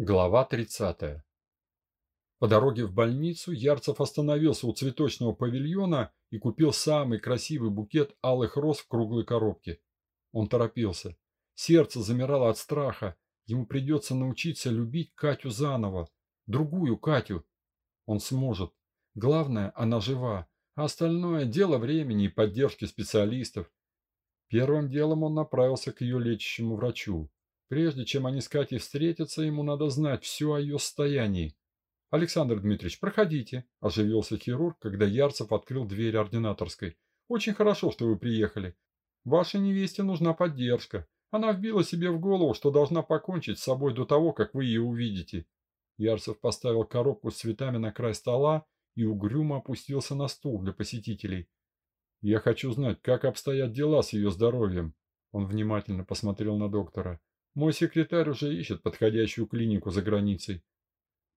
Глава 30. По дороге в больницу Ярцев остановился у цветочного павильона и купил самый красивый букет алых роз в круглой коробке. Он торопился. Сердце замирало от страха. Ему придется научиться любить Катю заново. Другую Катю. Он сможет. Главное, она жива. А остальное – дело времени и поддержки специалистов. Первым делом он направился к ее лечащему врачу. Прежде чем они с Катей встретятся, ему надо знать все о ее состоянии. «Александр Дмитриевич, проходите», – оживился хирург, когда Ярцев открыл дверь ординаторской. «Очень хорошо, что вы приехали. Вашей невесте нужна поддержка. Она вбила себе в голову, что должна покончить с собой до того, как вы ее увидите». Ярцев поставил коробку с цветами на край стола и угрюмо опустился на стул для посетителей. «Я хочу знать, как обстоят дела с ее здоровьем». Он внимательно посмотрел на доктора. Мой секретарь уже ищет подходящую клинику за границей.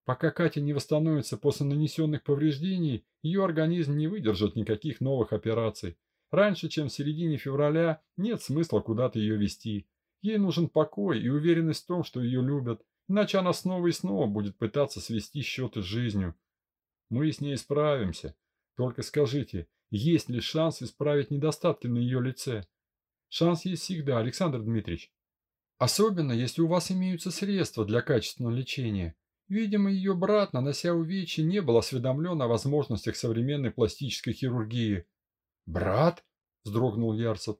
Пока Катя не восстановится после нанесенных повреждений, ее организм не выдержит никаких новых операций. Раньше, чем в середине февраля, нет смысла куда-то ее вести. Ей нужен покой и уверенность в том, что ее любят, иначе она снова и снова будет пытаться свести счеты с жизнью. Мы с ней справимся. Только скажите, есть ли шанс исправить недостатки на ее лице? Шанс есть всегда, Александр Дмитриевич. Особенно, если у вас имеются средства для качественного лечения. Видимо, ее брат, нанося увечья, не был осведомлен о возможностях современной пластической хирургии. «Брат?» – вздрогнул Ярцев.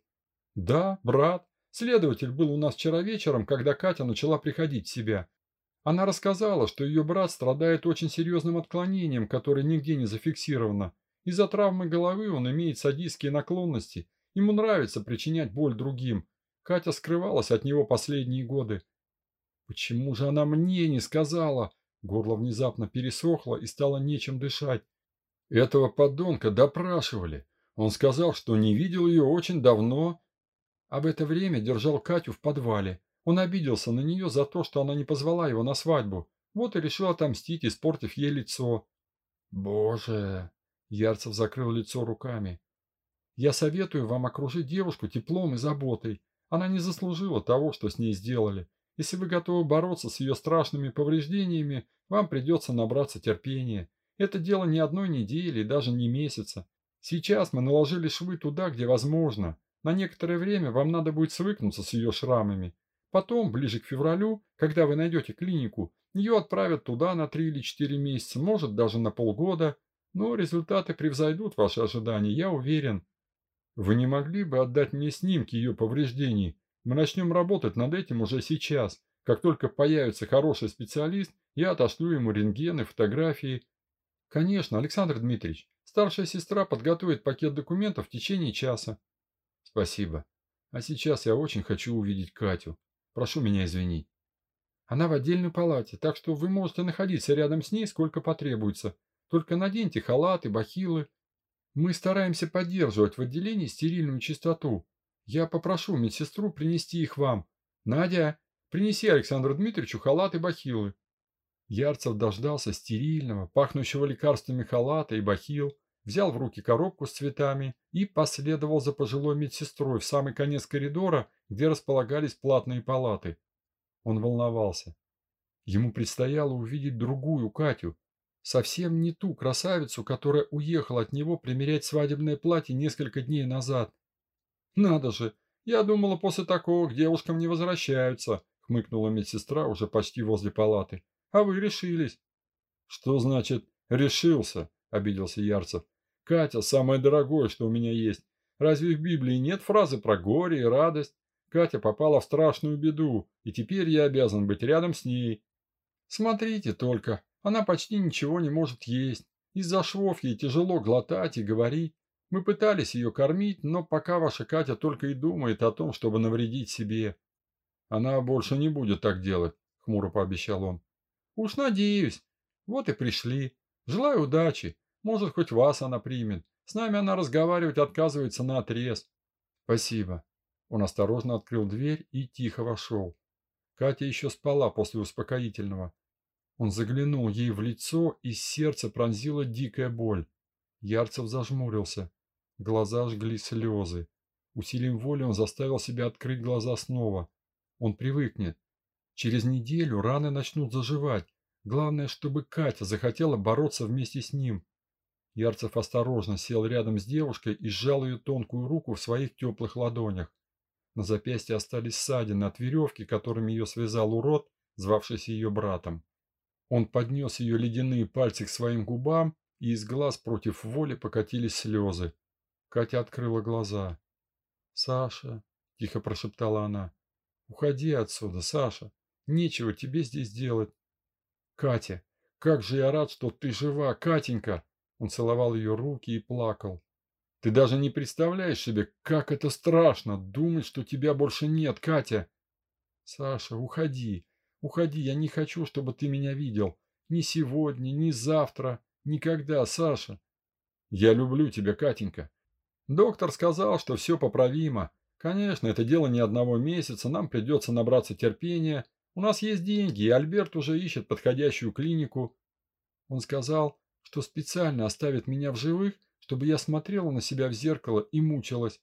«Да, брат. Следователь был у нас вчера вечером, когда Катя начала приходить в себя. Она рассказала, что ее брат страдает очень серьезным отклонением, которое нигде не зафиксировано. Из-за травмы головы он имеет садистские наклонности. Ему нравится причинять боль другим. Катя скрывалась от него последние годы. Почему же она мне не сказала? Горло внезапно пересохло и стало нечем дышать. Этого подонка допрашивали. Он сказал, что не видел ее очень давно. А в это время держал Катю в подвале. Он обиделся на нее за то, что она не позвала его на свадьбу. Вот и решил отомстить, испортив ей лицо. Боже! Ярцев закрыл лицо руками. Я советую вам окружить девушку теплом и заботой. Она не заслужила того, что с ней сделали. Если вы готовы бороться с ее страшными повреждениями, вам придется набраться терпения. Это дело не одной недели и даже не месяца. Сейчас мы наложили швы туда, где возможно. На некоторое время вам надо будет свыкнуться с ее шрамами. Потом, ближе к февралю, когда вы найдете клинику, ее отправят туда на 3 или 4 месяца, может даже на полгода. Но результаты превзойдут ваши ожидания, я уверен. Вы не могли бы отдать мне снимки ее повреждений? Мы начнем работать над этим уже сейчас. Как только появится хороший специалист, я отошлю ему рентген и фотографии. Конечно, Александр Дмитриевич. Старшая сестра подготовит пакет документов в течение часа. Спасибо. А сейчас я очень хочу увидеть Катю. Прошу меня извинить. Она в отдельной палате, так что вы можете находиться рядом с ней сколько потребуется. Только наденьте халаты, бахилы, мы стараемся поддерживать в отделении стерильную чистоту. Я попрошу медсестру принести их вам. Надя, принеси Александру Дмитриевичу халат и бахилы. Ярцев дождался стерильного, пахнущего лекарствами халата и бахил, взял в руки коробку с цветами и последовал за пожилой медсестрой в самый конец коридора, где располагались платные палаты. Он волновался. Ему предстояло увидеть другую Катю, Совсем не ту красавицу, которая уехала от него примерять свадебное платье несколько дней назад. «Надо же! Я думала, после такого к девушкам не возвращаются», хмыкнула медсестра уже почти возле палаты. «А вы решились». «Что значит «решился»?» – обиделся Ярцев. «Катя – самое дорогое, что у меня есть. Разве в Библии нет фразы про горе и радость? Катя попала в страшную беду, и теперь я обязан быть рядом с ней». «Смотрите только», она почти ничего не может есть. Из-за швов ей тяжело глотать и говорить. Мы пытались ее кормить, но пока ваша Катя только и думает о том, чтобы навредить себе. Она больше не будет так делать, хмуро пообещал он. Уж надеюсь. Вот и пришли. Желаю удачи. Может, хоть вас она примет. С нами она разговаривать отказывается на отрез. Спасибо. Он осторожно открыл дверь и тихо вошел. Катя еще спала после успокоительного. Он заглянул ей в лицо, и сердце пронзила дикая боль. Ярцев зажмурился. Глаза жгли слезы. Усилием воли он заставил себя открыть глаза снова. Он привыкнет. Через неделю раны начнут заживать. Главное, чтобы Катя захотела бороться вместе с ним. Ярцев осторожно сел рядом с девушкой и сжал ее тонкую руку в своих теплых ладонях. На запястье остались ссадины от веревки, которыми ее связал урод, звавшийся ее братом. Он поднес ее ледяные пальцы к своим губам, и из глаз против воли покатились слезы. Катя открыла глаза. «Саша», – тихо прошептала она, – «уходи отсюда, Саша. Нечего тебе здесь делать». «Катя, как же я рад, что ты жива, Катенька!» Он целовал ее руки и плакал. Ты даже не представляешь себе, как это страшно, думать, что тебя больше нет, Катя. Саша, уходи, уходи, я не хочу, чтобы ты меня видел. Ни сегодня, ни завтра, никогда, Саша. Я люблю тебя, Катенька. Доктор сказал, что все поправимо. Конечно, это дело не одного месяца, нам придется набраться терпения. У нас есть деньги, и Альберт уже ищет подходящую клинику. Он сказал, что специально оставит меня в живых, чтобы я смотрела на себя в зеркало и мучилась.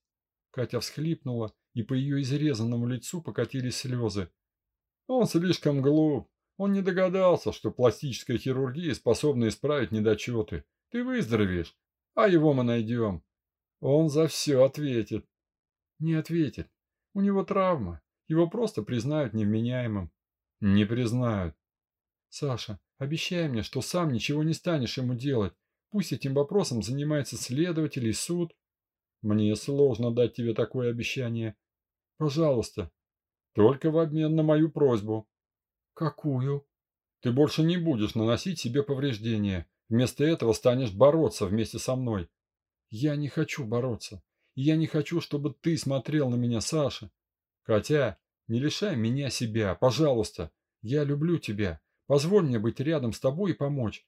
Катя всхлипнула, и по ее изрезанному лицу покатились слезы. Он слишком глуп. Он не догадался, что пластическая хирургия способна исправить недочеты. Ты выздоровеешь, а его мы найдем. Он за все ответит. Не ответит. У него травма. Его просто признают невменяемым. Не признают. Саша, обещай мне, что сам ничего не станешь ему делать. Пусть этим вопросом занимается следователь и суд. Мне сложно дать тебе такое обещание. Пожалуйста. Только в обмен на мою просьбу. Какую? Ты больше не будешь наносить себе повреждения. Вместо этого станешь бороться вместе со мной. Я не хочу бороться. я не хочу, чтобы ты смотрел на меня, Саша. Катя, не лишай меня себя, пожалуйста. Я люблю тебя. Позволь мне быть рядом с тобой и помочь.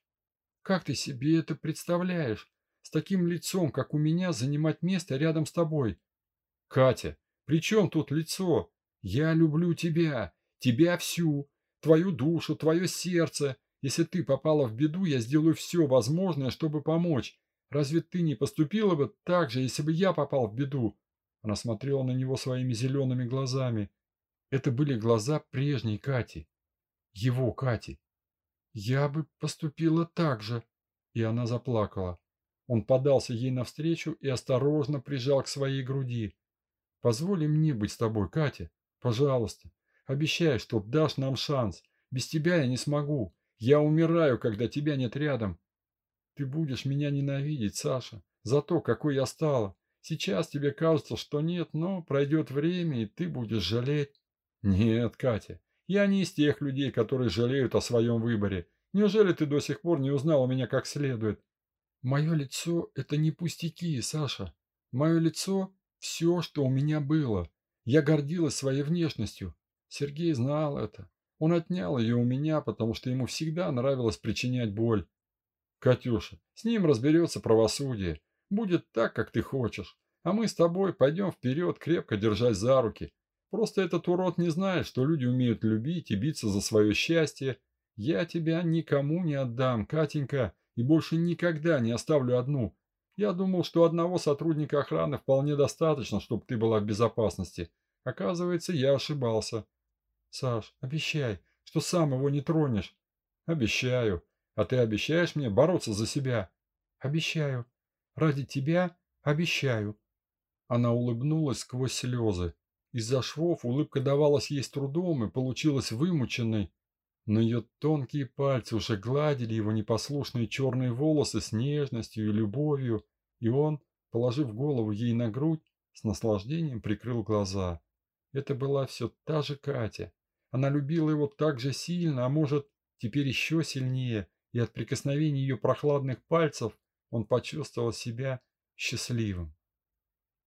Как ты себе это представляешь? С таким лицом, как у меня, занимать место рядом с тобой? Катя, при чем тут лицо? Я люблю тебя, тебя всю, твою душу, твое сердце. Если ты попала в беду, я сделаю все возможное, чтобы помочь. Разве ты не поступила бы так же, если бы я попал в беду? Она смотрела на него своими зелеными глазами. Это были глаза прежней Кати. Его Кати. «Я бы поступила так же». И она заплакала. Он подался ей навстречу и осторожно прижал к своей груди. «Позволь мне быть с тобой, Катя. Пожалуйста. Обещай, что дашь нам шанс. Без тебя я не смогу. Я умираю, когда тебя нет рядом. Ты будешь меня ненавидеть, Саша, за то, какой я стала. Сейчас тебе кажется, что нет, но пройдет время, и ты будешь жалеть. Нет, Катя, я не из тех людей, которые жалеют о своем выборе. Неужели ты до сих пор не узнала меня как следует? Мое лицо – это не пустяки, Саша. Мое лицо – все, что у меня было. Я гордилась своей внешностью. Сергей знал это. Он отнял ее у меня, потому что ему всегда нравилось причинять боль. Катюша, с ним разберется правосудие. Будет так, как ты хочешь. А мы с тобой пойдем вперед, крепко держась за руки. Просто этот урод не знает, что люди умеют любить и биться за свое счастье. Я тебя никому не отдам, Катенька, и больше никогда не оставлю одну. Я думал, что одного сотрудника охраны вполне достаточно, чтобы ты была в безопасности. Оказывается, я ошибался. Саш, обещай, что сам его не тронешь. Обещаю. А ты обещаешь мне бороться за себя? Обещаю. Ради тебя обещаю. Она улыбнулась сквозь слезы. Из-за швов улыбка давалась ей с трудом и получилась вымученной, но ее тонкие пальцы уже гладили его непослушные черные волосы с нежностью и любовью, и он, положив голову ей на грудь, с наслаждением прикрыл глаза. Это была все та же Катя. Она любила его так же сильно, а может, теперь еще сильнее, и от прикосновения ее прохладных пальцев он почувствовал себя счастливым.